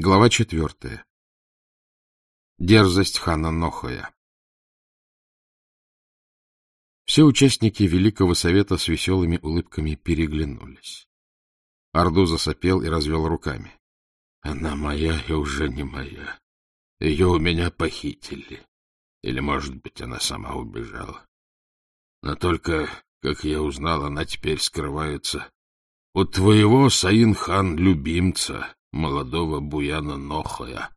Глава четвертая. Дерзость хана Нохоя. Все участники Великого Совета с веселыми улыбками переглянулись. Орду засопел и развел руками. — Она моя и уже не моя. Ее у меня похитили. Или, может быть, она сама убежала. Но только, как я узнал, она теперь скрывается у твоего, Саин-хан, любимца, молодого Буяна Нохая,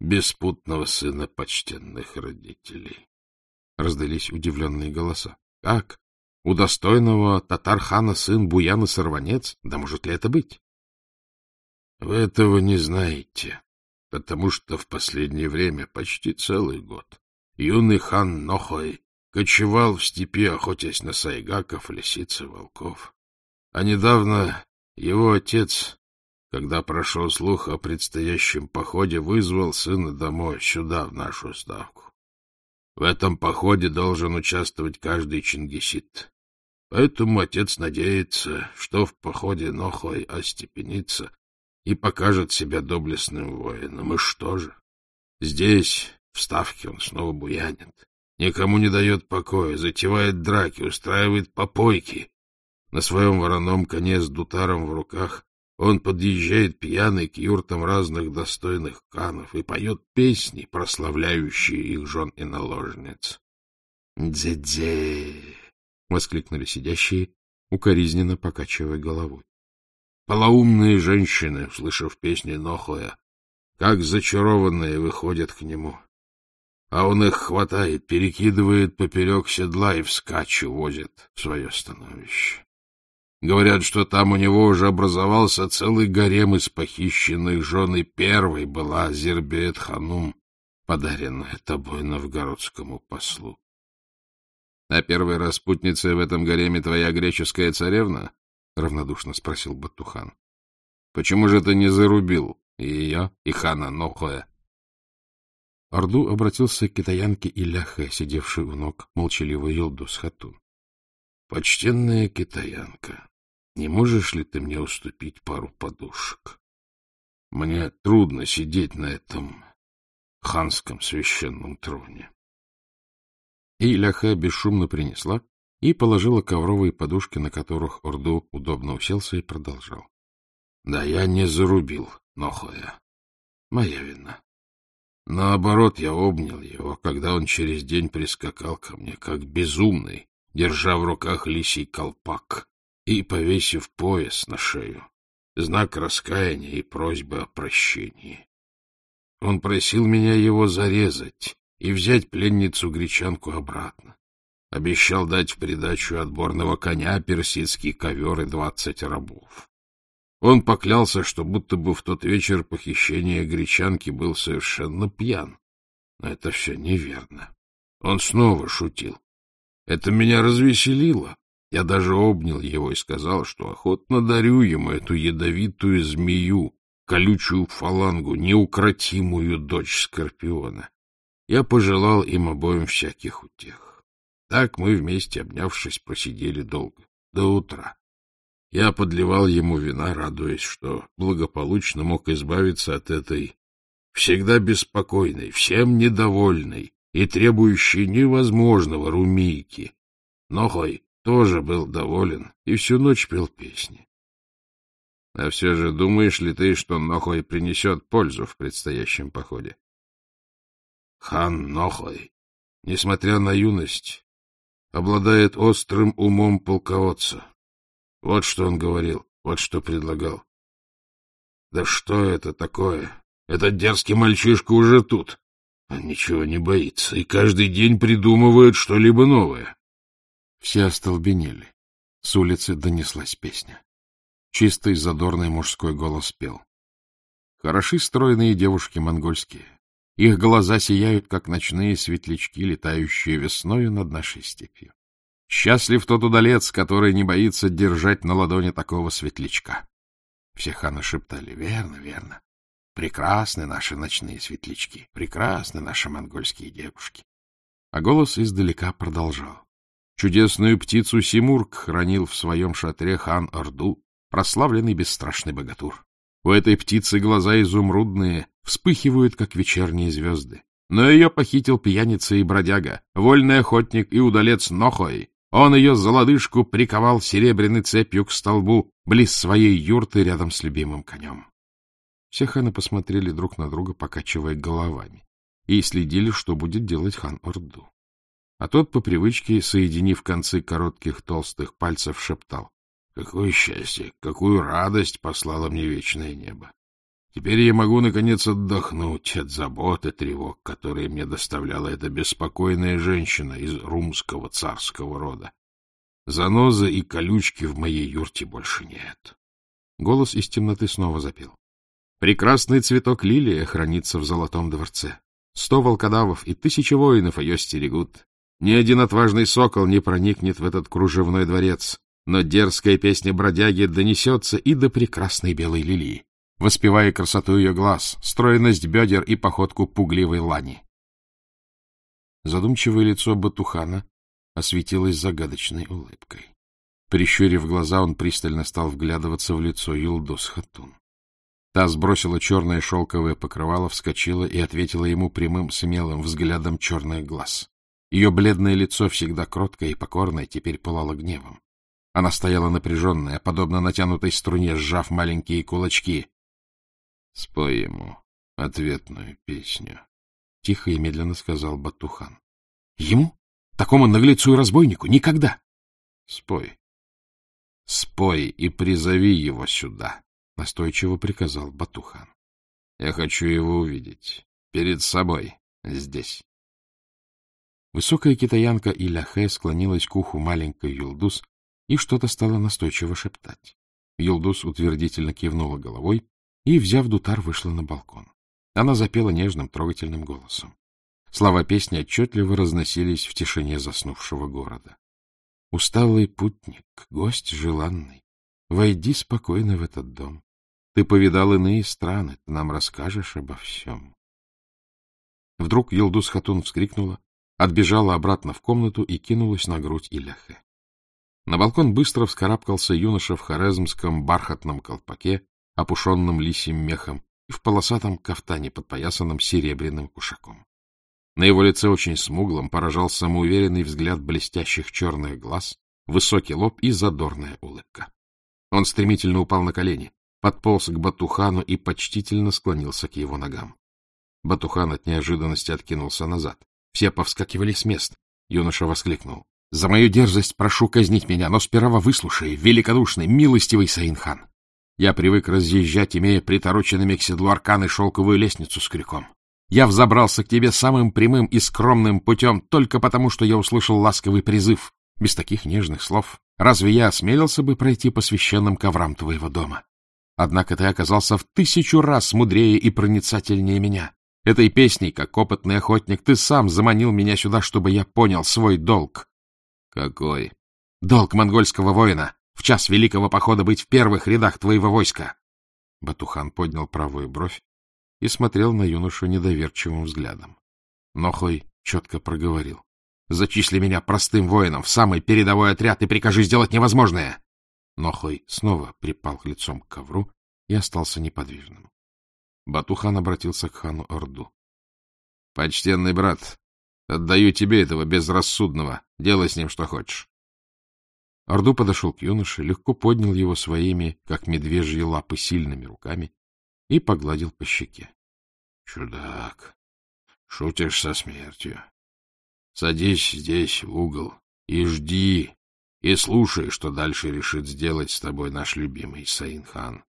беспутного сына почтенных родителей. Раздались удивленные голоса. — Как? У достойного татархана сын Буяна Сорванец? Да может ли это быть? — Вы этого не знаете, потому что в последнее время, почти целый год, юный хан Нохой кочевал в степи, охотясь на сайгаков, лисиц и волков. А недавно его отец когда прошел слух о предстоящем походе, вызвал сына домой, сюда, в нашу ставку. В этом походе должен участвовать каждый чингисид. Поэтому отец надеется, что в походе Нохой остепенится и покажет себя доблестным воином. И что же? Здесь, в ставке, он снова буянит. Никому не дает покоя, затевает драки, устраивает попойки. На своем вороном коне с дутаром в руках он подъезжает пьяный к юртам разных достойных канов и поет песни, прославляющие их жен и наложниц. «Дзе-дзе!» — воскликнули сидящие, укоризненно покачивая головой. Полоумные женщины, услышав песни Нохуя, как зачарованные выходят к нему. А он их хватает, перекидывает поперек седла и вскачу возит в свое становище. Говорят, что там у него уже образовался целый гарем из похищенных жен, и первой была Зербеет Ханум, подаренная тобой новгородскому послу. — А первая распутница в этом гареме твоя греческая царевна? — равнодушно спросил Батухан. — Почему же ты не зарубил и ее, и хана Нохоя? Орду обратился к китаянке Иляхе, сидевшей у ног молчаливой Йилдус Хатун. — Почтенная китаянка, не можешь ли ты мне уступить пару подушек? Мне трудно сидеть на этом ханском священном троне. И Ляха бесшумно принесла и положила ковровые подушки, на которых Орду удобно уселся и продолжал. — Да я не зарубил Нохоя. Моя вина. Наоборот, я обнял его, когда он через день прискакал ко мне, как безумный, держа в руках лисий колпак и повесив пояс на шею, знак раскаяния и просьбы о прощении. Он просил меня его зарезать и взять пленницу-гречанку обратно. Обещал дать в придачу отборного коня, персидский ковер и двадцать рабов. Он поклялся, что будто бы в тот вечер похищения гречанки был совершенно пьян. Но это все неверно. Он снова шутил. Это меня развеселило, я даже обнял его и сказал, что охотно дарю ему эту ядовитую змею, колючую фалангу, неукротимую дочь Скорпиона. Я пожелал им обоим всяких утех. Так мы вместе, обнявшись, посидели долго, до утра. Я подливал ему вина, радуясь, что благополучно мог избавиться от этой всегда беспокойной, всем недовольной и требующей невозможного румийки. Но хой, тоже был доволен и всю ночь пел песни. А все же думаешь ли ты, что Нохой принесет пользу в предстоящем походе? Хан Нохой, несмотря на юность, обладает острым умом полководца. Вот что он говорил, вот что предлагал. Да что это такое? Этот дерзкий мальчишка уже тут. Он ничего не боится и каждый день придумывает что-либо новое. Все остолбенели. С улицы донеслась песня. Чистый задорный мужской голос пел. Хороши стройные девушки монгольские. Их глаза сияют, как ночные светлячки, летающие весною над нашей степью. Счастлив тот удалец, который не боится держать на ладони такого светлячка. Все ханы шептали. Верно, верно. Прекрасны наши ночные светлячки, прекрасны наши монгольские девушки. А голос издалека продолжал. Чудесную птицу Симург хранил в своем шатре хан Орду, прославленный бесстрашный богатур. У этой птицы глаза изумрудные, вспыхивают, как вечерние звезды. Но ее похитил пьяница и бродяга, вольный охотник и удалец Нохой. Он ее за лодыжку приковал серебряной цепью к столбу, близ своей юрты рядом с любимым конем. Все ханы посмотрели друг на друга, покачивая головами, и следили, что будет делать хан Орду. А тот, по привычке, соединив концы коротких толстых пальцев, шептал. — Какое счастье, какую радость послало мне вечное небо! Теперь я могу, наконец, отдохнуть от забот и тревог, которые мне доставляла эта беспокойная женщина из румского царского рода. Занозы и колючки в моей юрте больше нет. Голос из темноты снова запел. Прекрасный цветок лилия хранится в золотом дворце. Сто волкодавов и тысячи воинов ее стерегут. Ни один отважный сокол не проникнет в этот кружевной дворец, но дерзкая песня бродяги донесется и до прекрасной белой лилии воспевая красоту ее глаз, стройность бедер и походку пугливой лани. Задумчивое лицо Батухана осветилось загадочной улыбкой. Прищурив глаза, он пристально стал вглядываться в лицо Юлдус Хатун. Та сбросила черное шелковое покрывало, вскочила и ответила ему прямым, смелым взглядом черных глаз. Ее бледное лицо, всегда кроткое и покорное, теперь пылало гневом. Она стояла напряженная, подобно натянутой струне, сжав маленькие кулачки. — Спой ему ответную песню, — тихо и медленно сказал Батухан. — Ему? Такому наглецу и разбойнику? Никогда! — Спой. — Спой и призови его сюда, — настойчиво приказал Батухан. — Я хочу его увидеть. Перед собой. Здесь. Высокая китаянка Иляхэ склонилась к уху маленькой Юлдус и что-то стала настойчиво шептать. Юлдус утвердительно кивнула головой и, взяв дутар, вышла на балкон. Она запела нежным, трогательным голосом. Слова песни отчетливо разносились в тишине заснувшего города. Усталый путник, гость желанный, войди спокойно в этот дом. Ты повидал иные страны, ты нам расскажешь обо всем. Вдруг Елдус Хатун вскрикнула, отбежала обратно в комнату и кинулась на грудь Иляхе. На балкон быстро вскарабкался юноша в хорезмском бархатном колпаке опушенным лисьим мехом, и в полосатом кафтане, подпоясанном серебряным кушаком. На его лице очень смуглом поражал самоуверенный взгляд блестящих черных глаз, высокий лоб и задорная улыбка. Он стремительно упал на колени, подполз к Батухану и почтительно склонился к его ногам. Батухан от неожиданности откинулся назад. Все повскакивали с мест. Юноша воскликнул. — За мою дерзость прошу казнить меня, но сперва выслушай, великодушный, милостивый Саинхан. Я привык разъезжать, имея притороченными к седлу арканы шелковую лестницу с крюком. Я взобрался к тебе самым прямым и скромным путем только потому, что я услышал ласковый призыв. Без таких нежных слов разве я осмелился бы пройти по священным коврам твоего дома? Однако ты оказался в тысячу раз мудрее и проницательнее меня. Этой песней, как опытный охотник, ты сам заманил меня сюда, чтобы я понял свой долг. — Какой? — Долг монгольского воина в час великого похода быть в первых рядах твоего войска. Батухан поднял правую бровь и смотрел на юношу недоверчивым взглядом. Нохой четко проговорил. — Зачисли меня простым воином в самый передовой отряд и прикажи сделать невозможное. Нохой снова припал лицом к ковру и остался неподвижным. Батухан обратился к хану Орду. — Почтенный брат, отдаю тебе этого безрассудного. Делай с ним что хочешь. Орду подошел к юноше, легко поднял его своими, как медвежьи лапы, сильными руками и погладил по щеке. — Чудак, шутишь со смертью. Садись здесь, в угол, и жди, и слушай, что дальше решит сделать с тобой наш любимый Саинхан.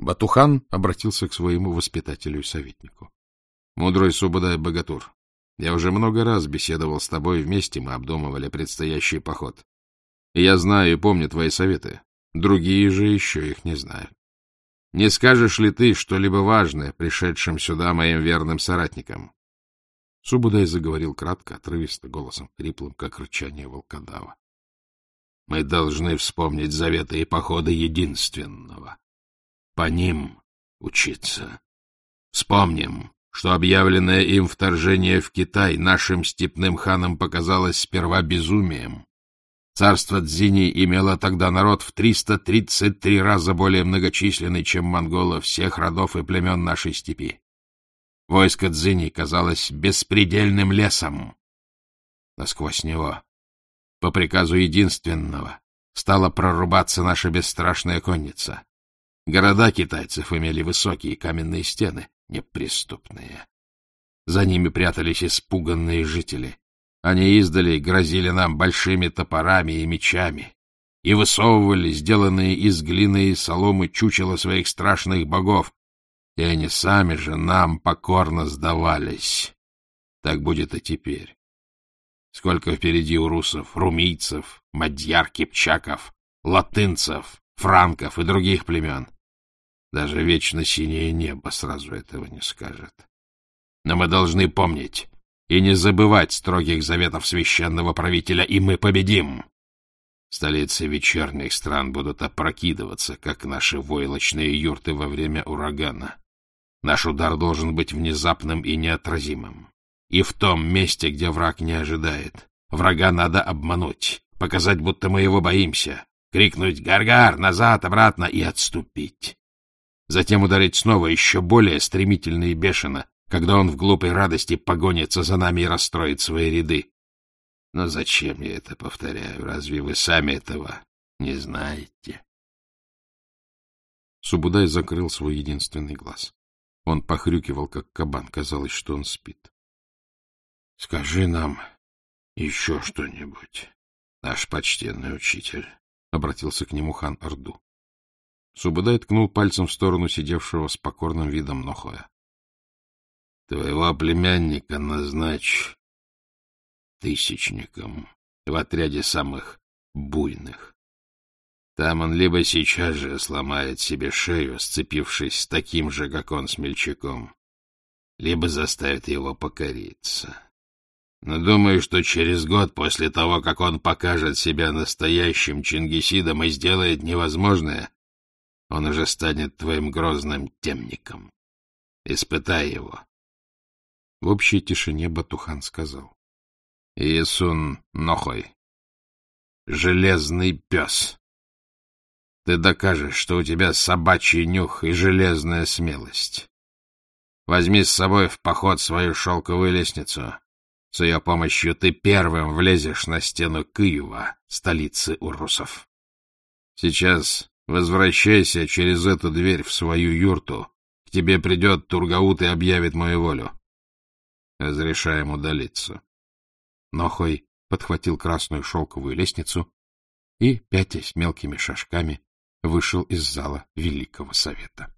Батухан обратился к своему воспитателю и советнику. — Мудрой Субадай Богатур, я уже много раз беседовал с тобой, вместе мы обдумывали предстоящий поход. Я знаю и помню твои советы. Другие же еще их не знают. Не скажешь ли ты что-либо важное пришедшим сюда моим верным соратникам? Субудай заговорил кратко, отрывисто, голосом хриплым, как рычание волкодава. Мы должны вспомнить заветы и походы единственного. По ним учиться. Вспомним, что объявленное им вторжение в Китай нашим степным ханам показалось сперва безумием, Царство Дзини имело тогда народ в 333 раза более многочисленный, чем монголов всех родов и племен нашей степи. Войско Дзини казалось беспредельным лесом. Но сквозь него, по приказу единственного, стала прорубаться наша бесстрашная конница. Города китайцев имели высокие каменные стены, неприступные. За ними прятались испуганные жители. Они издали грозили нам большими топорами и мечами и высовывали сделанные из глины и соломы чучела своих страшных богов, и они сами же нам покорно сдавались. Так будет и теперь. Сколько впереди у русов, румийцев, мадьяр, кипчаков, латынцев, франков и других племен. Даже вечно синее небо сразу этого не скажет. Но мы должны помнить и не забывать строгих заветов священного правителя, и мы победим. Столицы вечерних стран будут опрокидываться, как наши войлочные юрты во время урагана. Наш удар должен быть внезапным и неотразимым. И в том месте, где враг не ожидает. Врага надо обмануть, показать, будто мы его боимся, крикнуть «Гаргар! Назад! Обратно!» и отступить. Затем ударить снова еще более стремительно и бешено, когда он в глупой радости погонится за нами и расстроит свои ряды. Но зачем я это повторяю? Разве вы сами этого не знаете? Субудай закрыл свой единственный глаз. Он похрюкивал, как кабан. Казалось, что он спит. — Скажи нам еще что-нибудь, наш почтенный учитель, — обратился к нему хан Орду. Субудай ткнул пальцем в сторону сидевшего с покорным видом Нохоя. — Твоего племянника назначь тысячником в отряде самых буйных. Там он либо сейчас же сломает себе шею, сцепившись с таким же, как он, смельчаком, либо заставит его покориться. Но думаю, что через год после того, как он покажет себя настоящим Чингисидом и сделает невозможное, он уже станет твоим грозным темником. Испытай его. В общей тишине Батухан сказал. — Иисун Нохой, железный пес, ты докажешь, что у тебя собачий нюх и железная смелость. Возьми с собой в поход свою шелковую лестницу, с ее помощью ты первым влезешь на стену Киева, столицы урусов. Сейчас возвращайся через эту дверь в свою юрту. К тебе придет Тургаут и объявит мою волю. Разрешаем удалиться. Нохой подхватил красную шелковую лестницу и, пятясь мелкими шажками, вышел из зала Великого Совета.